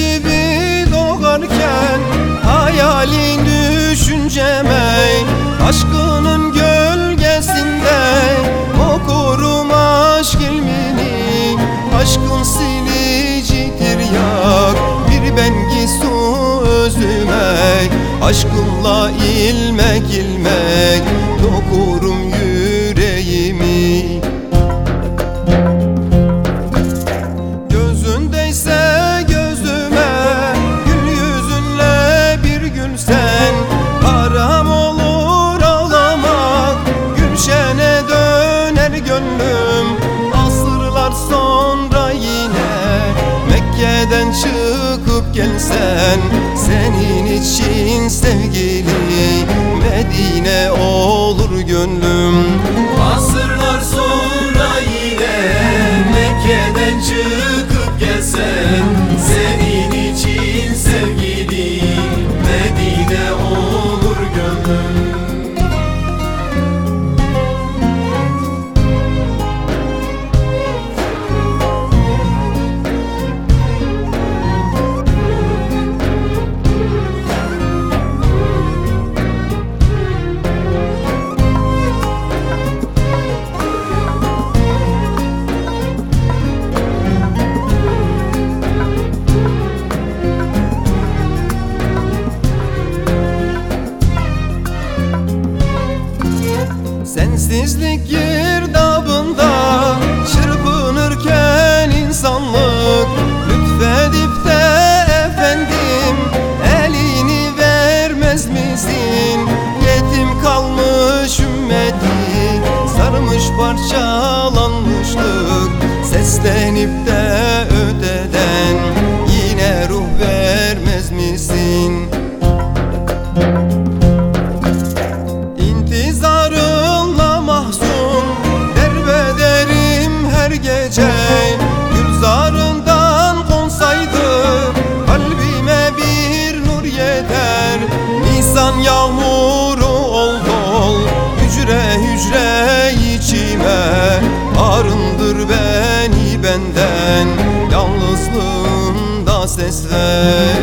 gibi doğarken Hayalin düşünceme Aşkının gölgesinde Okurum aşk ilmini. Aşkın silicidir yak Bir bengi su özüme. Aşkınla ilmek ilmek Dokurum Çıkıp gelsen Senin için sevgili Medine olur gönlüm Sensizlik girdabında Çırpınırken insanlık. Lütfedip de efendim Elini vermez misin? Yetim kalmış ümmeti Sarmış parçalanmışlık. Seslenip de öteden Nisan yağmuru ol dol Hücre hücre içime. Arındır beni benden. Yalnızlığımda ses ver Nisan yağmuru